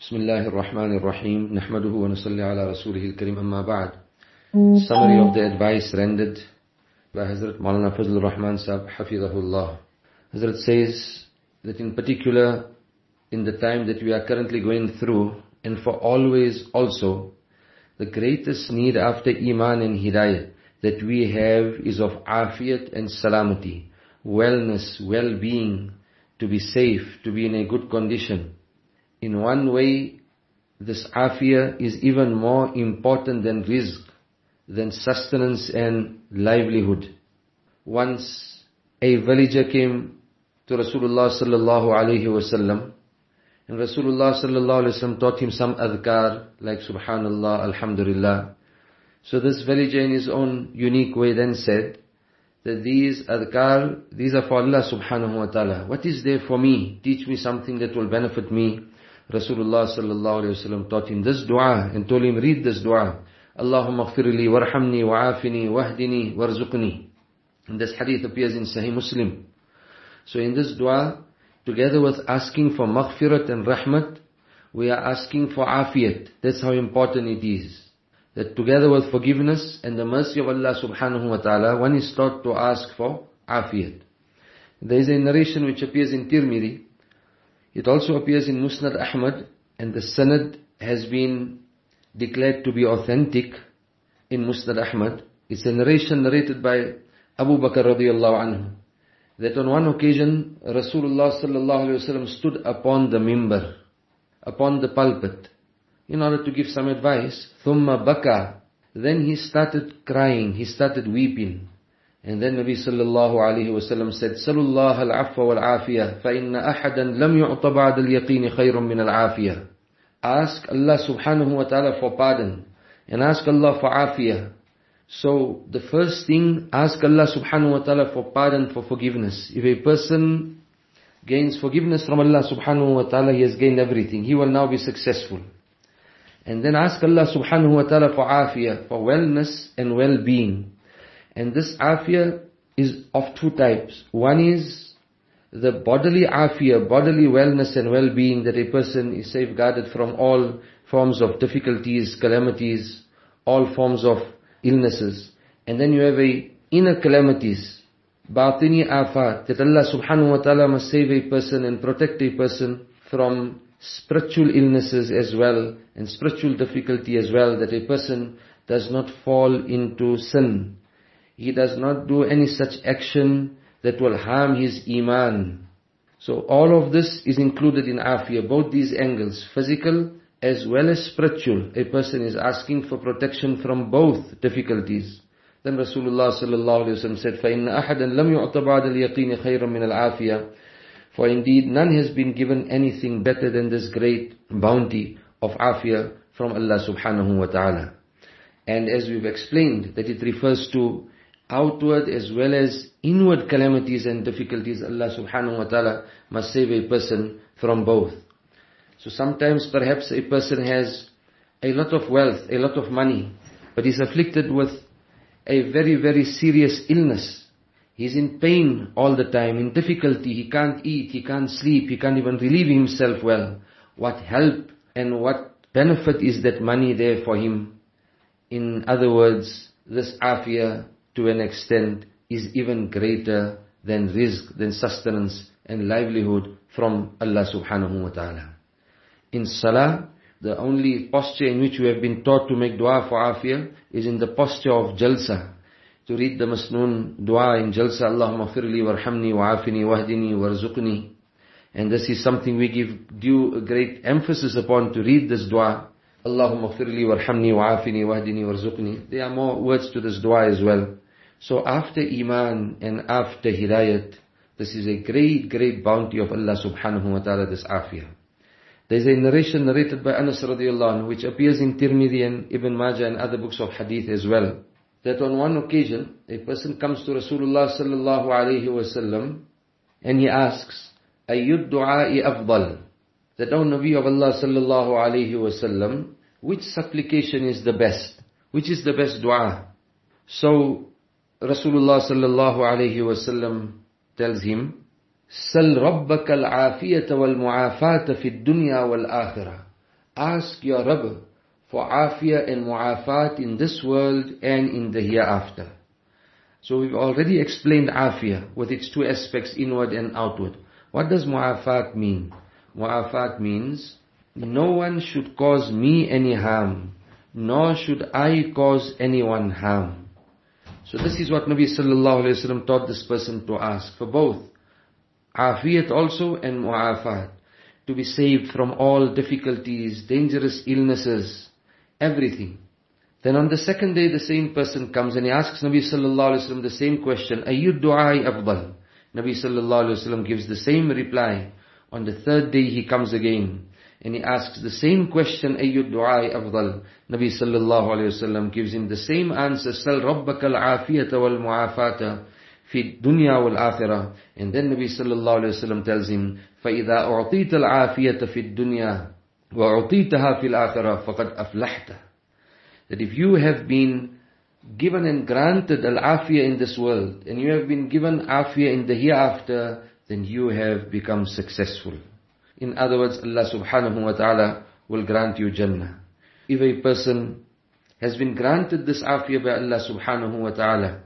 بسم الله الرحمن الرحيم نحمده ونصلي على رسوله الكريم أما بعد Summary of the advice rendered by Hazrat Maulana Fazl Rahman Sahib Hafidahullah Hazrat says that in particular in the time that we are currently going through and for always also the greatest need after Iman and Hidayah that we have is of afiyat and salamati, wellness, well-being, to be safe, to be in a good condition. In one way, this afiyah is even more important than rizq, than sustenance and livelihood. Once a villager came to Rasulullah sallallahu alaihi wasallam, and Rasulullah sallallahu alaihi wasallam taught him some adhkar like Subhanallah, Alhamdulillah. So this villager in his own unique way then said that these adhkar, these are for Allah subhanahu wa ta'ala. What is there for me? Teach me something that will benefit me. Rasulullah sallallahu alayhi wa taught him this dua and told him read this dua. Allahumma gfirli warhamni wa'afini wahdini warzuqni. And this hadith appears in Sahih Muslim. So in this dua, together with asking for maghfirat and rahmat, we are asking for afiyat. That's how important it is that together with forgiveness and the mercy of Allah subhanahu wa ta'ala, one is taught to ask for afiyat. There is a narration which appears in Tirmidhi. It also appears in Musnad Ahmad and the Sanad has been declared to be authentic in Musnad Ahmad. It's a narration narrated by Abu Bakr radiallahu anhu that on one occasion Rasulullah sallallahu alaihi wasallam stood upon the mimbar, upon the pulpit, in order to give some advice. Thumma baka. Then he started crying, he started weeping. And then Nabi sallallahu alayhi wasallam said, "Sallallahu al-afwa wal-afiyah, fa inna ahadan lam yu'ta ba'd al-yaqin al-afiyah." Ask Allah subhanahu wa ta'ala for pardon and ask Allah for afiyah. So the first thing, ask Allah subhanahu wa ta'ala for pardon, for forgiveness. If a person gains forgiveness from Allah subhanahu wa ta'ala, he has gained everything. He will now be successful. And then ask Allah subhanahu wa ta'ala for afiyah, for wellness and well-being. And this afiyah is of two types. One is the bodily afiyah, bodily wellness and well-being that a person is safeguarded from all forms of difficulties, calamities, all forms of illnesses. And then you have a inner calamities, batini afat, that Allah subhanahu wa ta'ala must save a person and protect a person from spiritual illnesses as well and spiritual difficulty as well that a person does not fall into sin. He does not do any such action that will harm his iman. So all of this is included in afiyah, both these angles, physical as well as spiritual. A person is asking for protection from both difficulties. Then Rasulullah sallallahu alaihi wasallam said, فَإِنَّ أَحَدًا لَمْ يُعْطَ بَعْدَ الْيَقِينِ خَيْرًا مِنَ الْعَافِيَةِ for indeed none has been given anything better than this great bounty of afiyah from Allah subhanahu wa ta'ala. And as we've explained, that it refers to outward as well as inward calamities and difficulties, Allah subhanahu wa ta'ala must save a person from both. So sometimes perhaps a person has a lot of wealth, a lot of money, but is afflicted with a very, very serious illness. He's in pain all the time, in difficulty, he can't eat, he can't sleep, he can't even relieve himself well. What help and what benefit is that money there for him? In other words, this afiyah to an extent is even greater than rizq, than sustenance and livelihood from Allah subhanahu wa ta'ala. In salah, the only posture in which we have been taught to make dua for afiyah is in the posture of jalsa to read the Masnoon dua in Jalsa, Allahumma firli warhamni wa'afini wahdini warzuqni. And this is something we give due great emphasis upon to read this dua. Allahumma firli warhamni wa'afini wahdini warzuqni. There are more words to this dua as well. So after Iman and after Hidayat, this is a great, great bounty of Allah subhanahu wa ta'ala, this afiyah. There is a narration narrated by Anas radiallahu anhu, which appears in Tirmidhi and Ibn Majah and other books of hadith as well that on one occasion a person comes to Rasulullah sallallahu alaihi wasallam and he asks, "Ayyud du'a'i afdal?" That O Nabi of Allah sallallahu alaihi wasallam, which supplication is the best? Which is the best dua? So Rasulullah sallallahu alaihi wasallam tells him, "Sal rabbaka al-afiyata wal mu'afata fi dunya wal akhirah." ask your Rabb for afiyah and mu'afat in this world and in the hereafter. So we've already explained afiyah with its two aspects, inward and outward. What does mu'afat mean? Mu'afat means, no one should cause me any harm, nor should I cause anyone harm. So this is what Nabi sallallahu alayhi wa taught this person to ask for both. Afiyat also and mu'afat. To be saved from all difficulties, dangerous illnesses, everything. Then on the second day, the same person comes and he asks Nabi sallallahu alaihi wasallam the same question, Ayyud du'ai afdal? Nabi sallallahu wasallam gives the same reply. On the third day, he comes again and he asks the same question, Ayyud du'ai afdal? Nabi sallallahu alaihi wasallam gives him the same answer, Sal rabbaka al-afiyata wal mu'afata fi dunya wal akhirah. And then Nabi sallallahu alaihi wasallam tells him, فَإِذَا أُعْطِيتَ الْعَافِيَةَ فِي الدُّنْيَا وَأُعْطِيتَهَا فِي الْآخِرَةِ فَقَدْ أَفْلَحْتَ That if you have been given and granted al-afiyah in this world, and you have been given afiyah in the hereafter, then you have become successful. In other words, Allah subhanahu wa ta'ala will grant you Jannah. If a person has been granted this afiyah by Allah subhanahu wa ta'ala,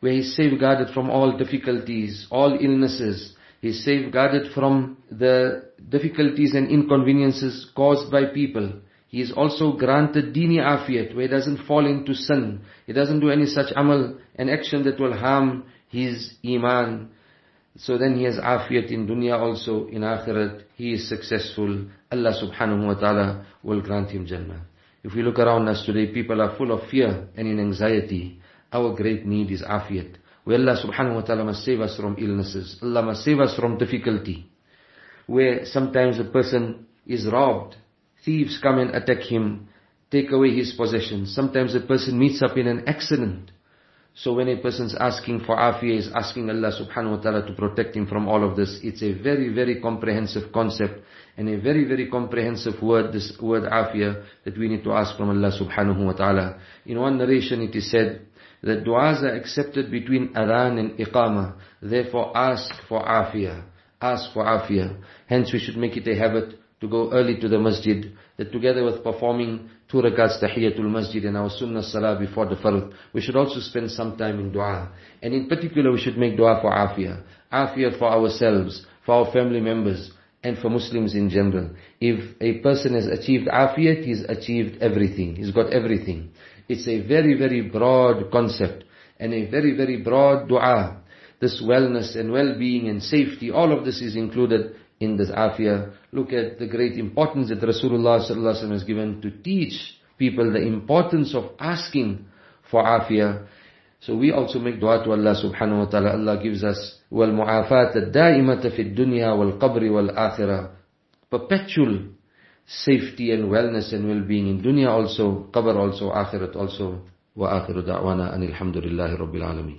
where he is safeguarded from all difficulties, all illnesses, he is safeguarded from the difficulties and inconveniences caused by people. He is also granted dini afiyat, where he doesn't fall into sin. He doesn't do any such amal, an action that will harm his iman. So then he has afiyat in dunya also, in akhirat, he is successful. Allah subhanahu wa ta'ala will grant him Jannah. If we look around us today, people are full of fear and in anxiety. Our great need is afiyat. Where Allah subhanahu wa ta'ala must save us from illnesses. Allah must save us from difficulty. Where sometimes a person is robbed. Thieves come and attack him, take away his possessions. Sometimes a person meets up in an accident. So when a person's asking for afiyah, is asking Allah subhanahu wa ta'ala to protect him from all of this. It's a very, very comprehensive concept and a very, very comprehensive word, this word afiyah, that we need to ask from Allah subhanahu wa ta'ala. In one narration it is said, that du'as are accepted between adhan and iqamah. Therefore ask for afiyah. Ask for afiyah. Hence we should make it a habit to go early to the masjid, that together with performing two rakats tahiyatul masjid and our sunnah salah before the fard, we should also spend some time in dua. And in particular we should make dua for afiyah. Afiyah for ourselves, for our family members, and for Muslims in general. If a person has achieved afiyat, he's achieved everything. He's got everything. It's a very, very broad concept and a very, very broad dua. This wellness and well-being and safety, all of this is included in this afiyah. Look at the great importance that Rasulullah ﷺ has given to teach people the importance of asking for afiyah. So we also make dua to Allah subhanahu wa ta'ala. Allah gives us وَالْمُعَافَاةَ الدَّائِمَةَ فِي الدُّنْيَا وَالْقَبْرِ وَالْآخِرَةِ Perpetual safety and wellness and well-being in dunya also, qabr also, akhirat also. وآخر دعوانا أن الحمد لله رب العالمين